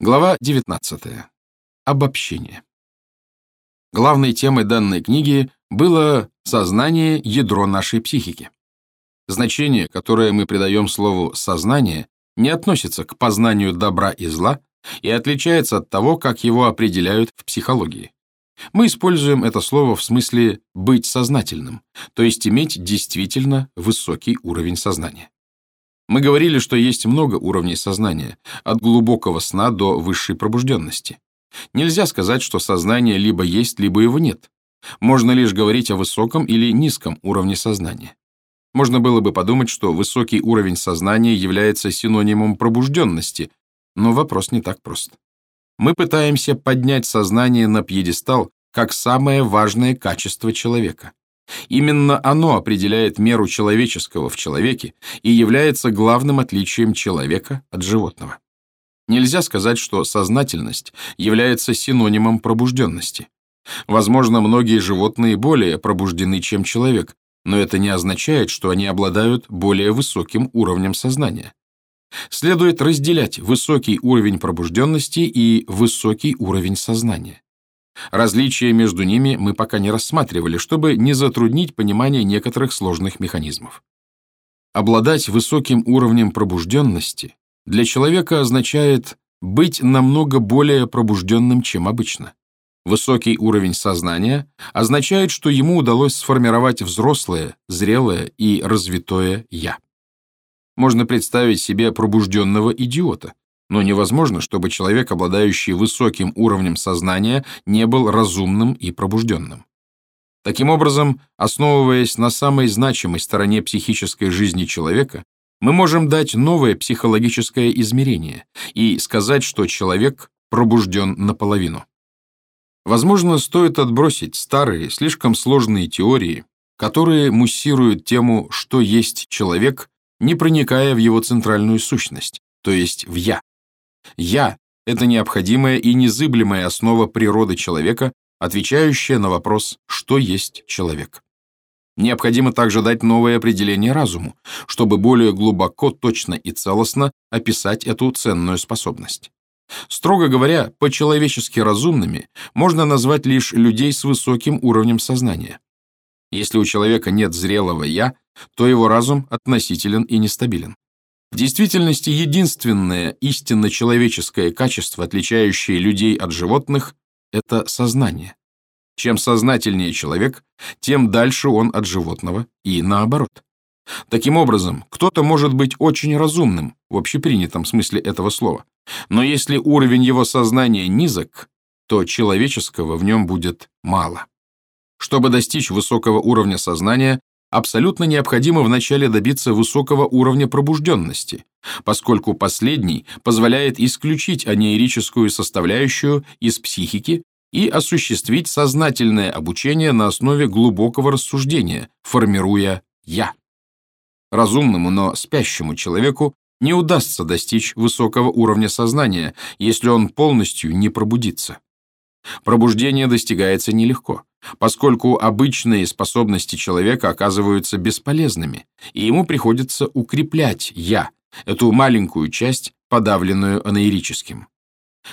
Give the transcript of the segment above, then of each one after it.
Глава 19. Обобщение. Главной темой данной книги было сознание – ядро нашей психики. Значение, которое мы придаем слову «сознание», не относится к познанию добра и зла и отличается от того, как его определяют в психологии. Мы используем это слово в смысле «быть сознательным», то есть иметь действительно высокий уровень сознания. Мы говорили, что есть много уровней сознания, от глубокого сна до высшей пробужденности. Нельзя сказать, что сознание либо есть, либо его нет. Можно лишь говорить о высоком или низком уровне сознания. Можно было бы подумать, что высокий уровень сознания является синонимом пробужденности, но вопрос не так прост. Мы пытаемся поднять сознание на пьедестал как самое важное качество человека. Именно оно определяет меру человеческого в человеке и является главным отличием человека от животного. Нельзя сказать, что сознательность является синонимом пробужденности. Возможно, многие животные более пробуждены, чем человек, но это не означает, что они обладают более высоким уровнем сознания. Следует разделять высокий уровень пробужденности и высокий уровень сознания. Различия между ними мы пока не рассматривали, чтобы не затруднить понимание некоторых сложных механизмов. Обладать высоким уровнем пробужденности для человека означает быть намного более пробужденным, чем обычно. Высокий уровень сознания означает, что ему удалось сформировать взрослое, зрелое и развитое «я». Можно представить себе пробужденного идиота, но невозможно, чтобы человек, обладающий высоким уровнем сознания, не был разумным и пробужденным. Таким образом, основываясь на самой значимой стороне психической жизни человека, мы можем дать новое психологическое измерение и сказать, что человек пробужден наполовину. Возможно, стоит отбросить старые, слишком сложные теории, которые муссируют тему, что есть человек, не проникая в его центральную сущность, то есть в «я». «Я» — это необходимая и незыблемая основа природы человека, отвечающая на вопрос «что есть человек?». Необходимо также дать новое определение разуму, чтобы более глубоко, точно и целостно описать эту ценную способность. Строго говоря, по-человечески разумными можно назвать лишь людей с высоким уровнем сознания. Если у человека нет зрелого «я», то его разум относителен и нестабилен. В действительности единственное истинно человеческое качество, отличающее людей от животных, это сознание. Чем сознательнее человек, тем дальше он от животного и наоборот. Таким образом, кто-то может быть очень разумным в общепринятом смысле этого слова, но если уровень его сознания низок, то человеческого в нем будет мало. Чтобы достичь высокого уровня сознания, абсолютно необходимо вначале добиться высокого уровня пробужденности, поскольку последний позволяет исключить анеирическую составляющую из психики и осуществить сознательное обучение на основе глубокого рассуждения, формируя «я». Разумному, но спящему человеку не удастся достичь высокого уровня сознания, если он полностью не пробудится. Пробуждение достигается нелегко поскольку обычные способности человека оказываются бесполезными, и ему приходится укреплять «я», эту маленькую часть, подавленную анаэрическим.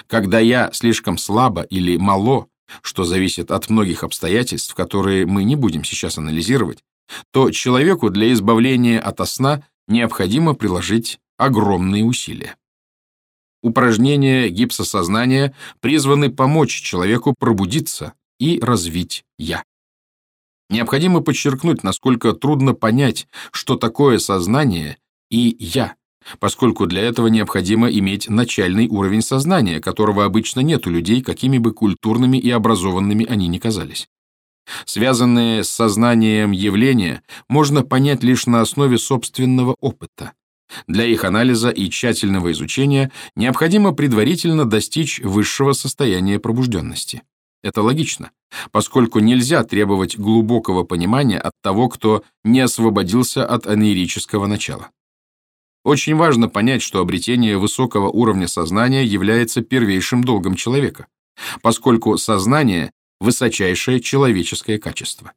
Когда «я» слишком слабо или мало, что зависит от многих обстоятельств, которые мы не будем сейчас анализировать, то человеку для избавления от сна необходимо приложить огромные усилия. Упражнения гипсосознания призваны помочь человеку пробудиться, и развить «я». Необходимо подчеркнуть, насколько трудно понять, что такое сознание и «я», поскольку для этого необходимо иметь начальный уровень сознания, которого обычно нет у людей, какими бы культурными и образованными они ни казались. Связанные с сознанием явления можно понять лишь на основе собственного опыта. Для их анализа и тщательного изучения необходимо предварительно достичь высшего состояния пробужденности. Это логично, поскольку нельзя требовать глубокого понимания от того, кто не освободился от анеирического начала. Очень важно понять, что обретение высокого уровня сознания является первейшим долгом человека, поскольку сознание – высочайшее человеческое качество.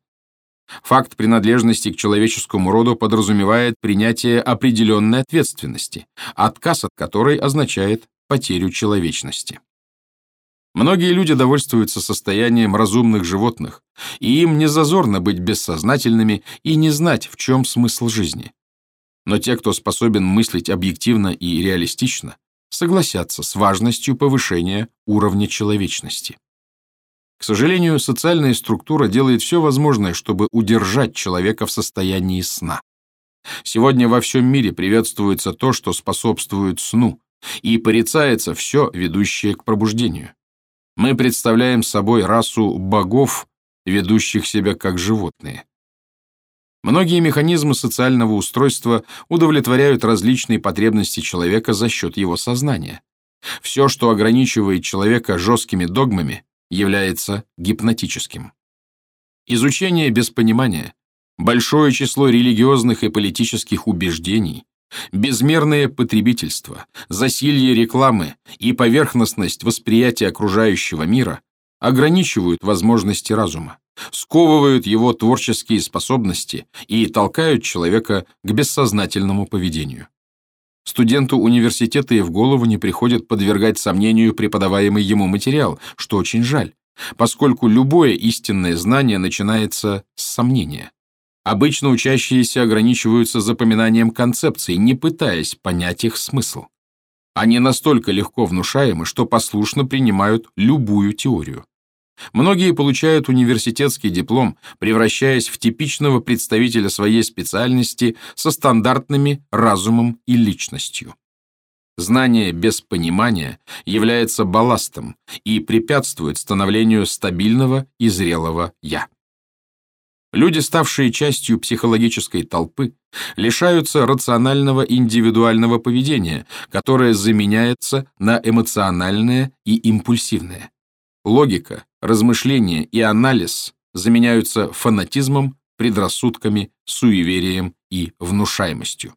Факт принадлежности к человеческому роду подразумевает принятие определенной ответственности, отказ от которой означает потерю человечности. Многие люди довольствуются состоянием разумных животных, и им не зазорно быть бессознательными и не знать, в чем смысл жизни. Но те, кто способен мыслить объективно и реалистично, согласятся с важностью повышения уровня человечности. К сожалению, социальная структура делает все возможное, чтобы удержать человека в состоянии сна. Сегодня во всем мире приветствуется то, что способствует сну, и порицается все, ведущее к пробуждению. Мы представляем собой расу богов, ведущих себя как животные. Многие механизмы социального устройства удовлетворяют различные потребности человека за счет его сознания. Все, что ограничивает человека жесткими догмами, является гипнотическим. Изучение без понимания, большое число религиозных и политических убеждений, Безмерное потребительство, засилье рекламы и поверхностность восприятия окружающего мира ограничивают возможности разума, сковывают его творческие способности и толкают человека к бессознательному поведению. Студенту университета и в голову не приходит подвергать сомнению преподаваемый ему материал, что очень жаль, поскольку любое истинное знание начинается с сомнения. Обычно учащиеся ограничиваются запоминанием концепций, не пытаясь понять их смысл. Они настолько легко внушаемы, что послушно принимают любую теорию. Многие получают университетский диплом, превращаясь в типичного представителя своей специальности со стандартными разумом и личностью. Знание без понимания является балластом и препятствует становлению стабильного и зрелого «я». Люди, ставшие частью психологической толпы, лишаются рационального индивидуального поведения, которое заменяется на эмоциональное и импульсивное. Логика, размышление и анализ заменяются фанатизмом, предрассудками, суеверием и внушаемостью.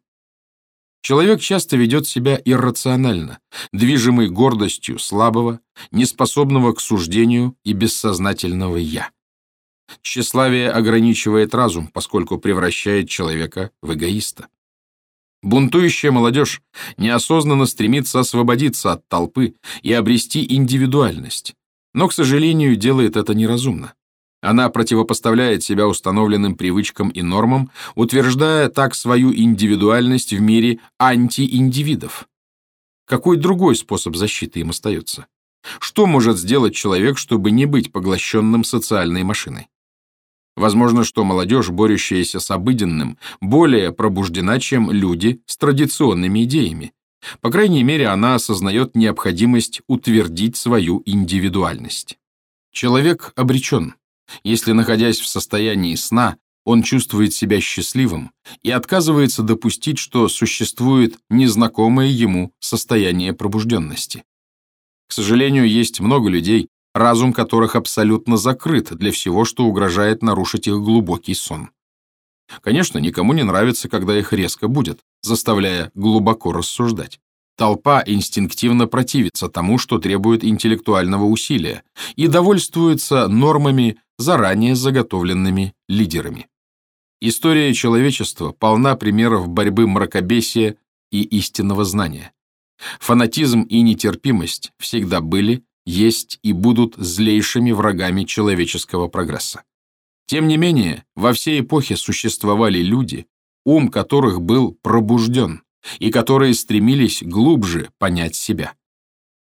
Человек часто ведет себя иррационально, движимый гордостью слабого, неспособного к суждению и бессознательного «я». Тщеславие ограничивает разум, поскольку превращает человека в эгоиста. Бунтующая молодежь неосознанно стремится освободиться от толпы и обрести индивидуальность, но, к сожалению, делает это неразумно. Она противопоставляет себя установленным привычкам и нормам, утверждая так свою индивидуальность в мире антииндивидов. Какой другой способ защиты им остается? Что может сделать человек, чтобы не быть поглощенным социальной машиной? Возможно, что молодежь, борющаяся с обыденным, более пробуждена, чем люди с традиционными идеями. По крайней мере, она осознает необходимость утвердить свою индивидуальность. Человек обречен, если, находясь в состоянии сна, он чувствует себя счастливым и отказывается допустить, что существует незнакомое ему состояние пробужденности. К сожалению, есть много людей, разум которых абсолютно закрыт для всего, что угрожает нарушить их глубокий сон. Конечно, никому не нравится, когда их резко будет, заставляя глубоко рассуждать. Толпа инстинктивно противится тому, что требует интеллектуального усилия, и довольствуется нормами, заранее заготовленными лидерами. История человечества полна примеров борьбы мракобесия и истинного знания. Фанатизм и нетерпимость всегда были есть и будут злейшими врагами человеческого прогресса. Тем не менее, во всей эпохе существовали люди, ум которых был пробужден, и которые стремились глубже понять себя.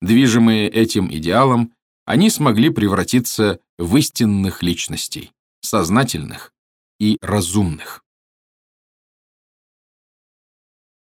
Движимые этим идеалом, они смогли превратиться в истинных личностей, сознательных и разумных.